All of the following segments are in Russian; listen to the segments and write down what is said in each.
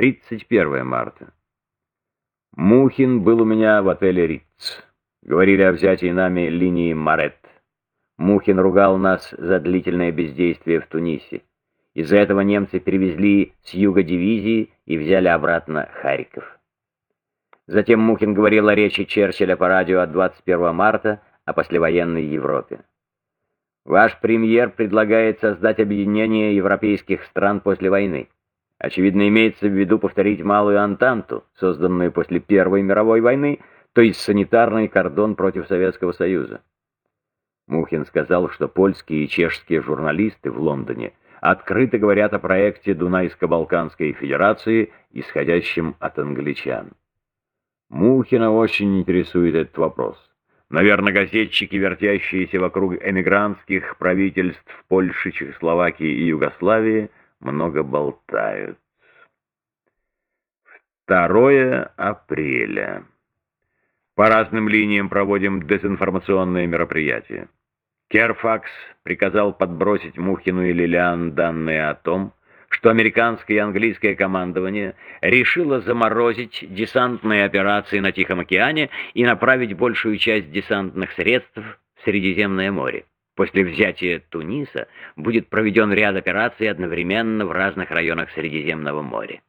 31 марта. Мухин был у меня в отеле «Ritz». Говорили о взятии нами линии Марет. Мухин ругал нас за длительное бездействие в Тунисе. Из-за этого немцы перевезли с юга дивизии и взяли обратно Харьков. Затем Мухин говорил о речи Черчилля по радио от 21 марта о послевоенной Европе. Ваш премьер предлагает создать объединение европейских стран после войны. Очевидно, имеется в виду повторить Малую Антанту, созданную после Первой мировой войны, то есть санитарный кордон против Советского Союза. Мухин сказал, что польские и чешские журналисты в Лондоне открыто говорят о проекте Дунайско-Балканской Федерации, исходящем от англичан. Мухина очень интересует этот вопрос. Наверное, газетчики, вертящиеся вокруг эмигрантских правительств Польши, Чехословакии и Югославии, много болтают. 2 апреля. По разным линиям проводим дезинформационные мероприятия. Керфакс приказал подбросить Мухину и Лилиан данные о том, что американское и английское командование решило заморозить десантные операции на Тихом океане и направить большую часть десантных средств в Средиземное море. После взятия Туниса будет проведен ряд операций одновременно в разных районах Средиземного моря.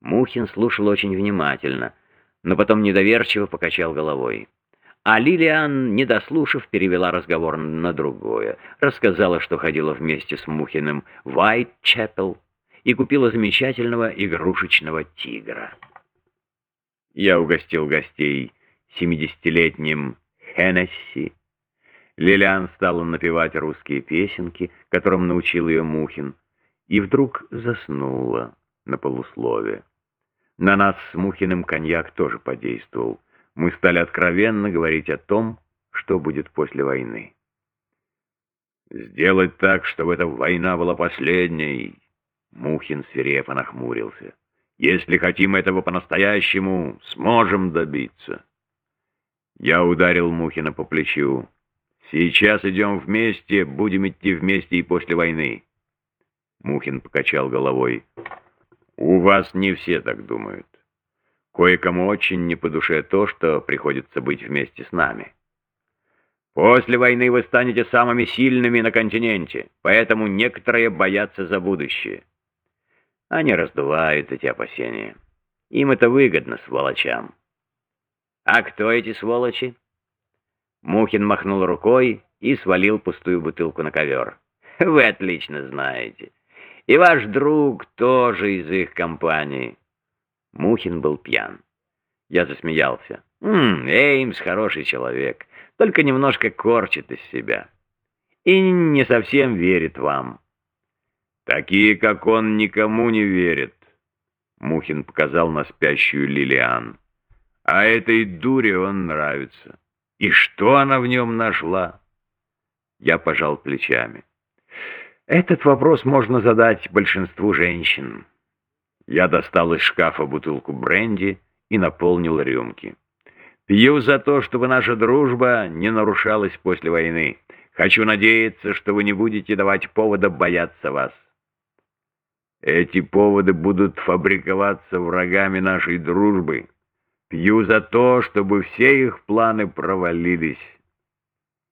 Мухин слушал очень внимательно, но потом недоверчиво покачал головой. А Лилиан, не дослушав, перевела разговор на другое. Рассказала, что ходила вместе с Мухиным в Уайтчепел и купила замечательного игрушечного тигра. Я угостил гостей семидесятилетним Хеннесси, Лилиан стала напевать русские песенки, которым научил ее Мухин, и вдруг заснула на полуслове. На нас с Мухиным коньяк тоже подействовал. Мы стали откровенно говорить о том, что будет после войны. «Сделать так, чтобы эта война была последней!» Мухин свирепо нахмурился. «Если хотим этого по-настоящему, сможем добиться!» Я ударил Мухина по плечу. Сейчас идем вместе, будем идти вместе и после войны. Мухин покачал головой. У вас не все так думают. Кое-кому очень не по душе то, что приходится быть вместе с нами. После войны вы станете самыми сильными на континенте, поэтому некоторые боятся за будущее. Они раздувают эти опасения. Им это выгодно, сволочам. А кто эти сволочи? Мухин махнул рукой и свалил пустую бутылку на ковер. «Вы отлично знаете. И ваш друг тоже из их компании». Мухин был пьян. Я засмеялся. «М Эймс хороший человек, только немножко корчит из себя. И не совсем верит вам». «Такие, как он, никому не верят», — Мухин показал на спящую Лилиан. «А этой дуре он нравится». И что она в нем нашла? Я пожал плечами. Этот вопрос можно задать большинству женщин. Я достал из шкафа бутылку бренди и наполнил рюмки. Пью за то, чтобы наша дружба не нарушалась после войны. Хочу надеяться, что вы не будете давать повода бояться вас. Эти поводы будут фабриковаться врагами нашей дружбы. Пью за то, чтобы все их планы провалились.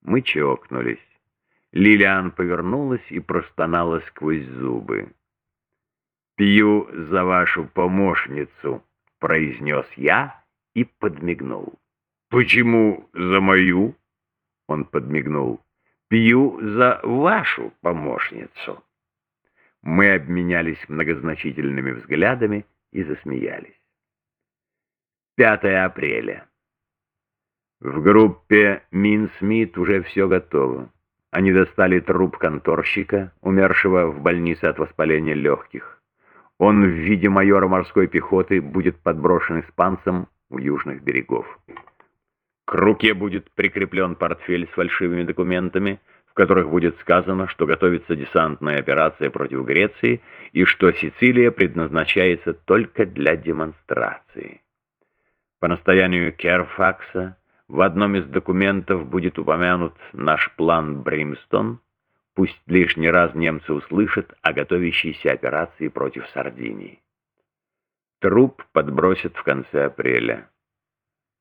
Мы чокнулись. Лилиан повернулась и простонала сквозь зубы. «Пью за вашу помощницу», — произнес я и подмигнул. «Почему за мою?» — он подмигнул. «Пью за вашу помощницу». Мы обменялись многозначительными взглядами и засмеялись. 5 апреля. В группе Мин Смит уже все готово. Они достали труп конторщика, умершего в больнице от воспаления легких. Он в виде майора морской пехоты будет подброшен испанцам у южных берегов. К руке будет прикреплен портфель с фальшивыми документами, в которых будет сказано, что готовится десантная операция против Греции и что Сицилия предназначается только для демонстрации. По настоянию Керфакса в одном из документов будет упомянут наш план «Бримстон», пусть лишний раз немцы услышат о готовящейся операции против Сардинии. Труп подбросят в конце апреля.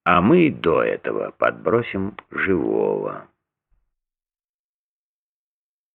А мы до этого подбросим живого.